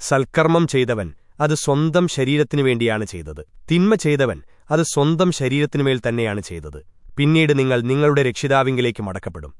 സൽക്കർമ്മം ചെയ്തവൻ അത് സ്വന്തം ശരീരത്തിനു വേണ്ടിയാണ് ചെയ്തത്. തിന്മ ചെയ്തവൻ അത് സ്വന്തം ശരീരത്തിനുമേൽ തന്നെയാണ് ചെയ്തത്. പിന്നീട് നിങ്ങൾ നിങ്ങളുടെ രക്ഷിതാവിങ്കിലേക്ക് മടക്കപ്പെടും.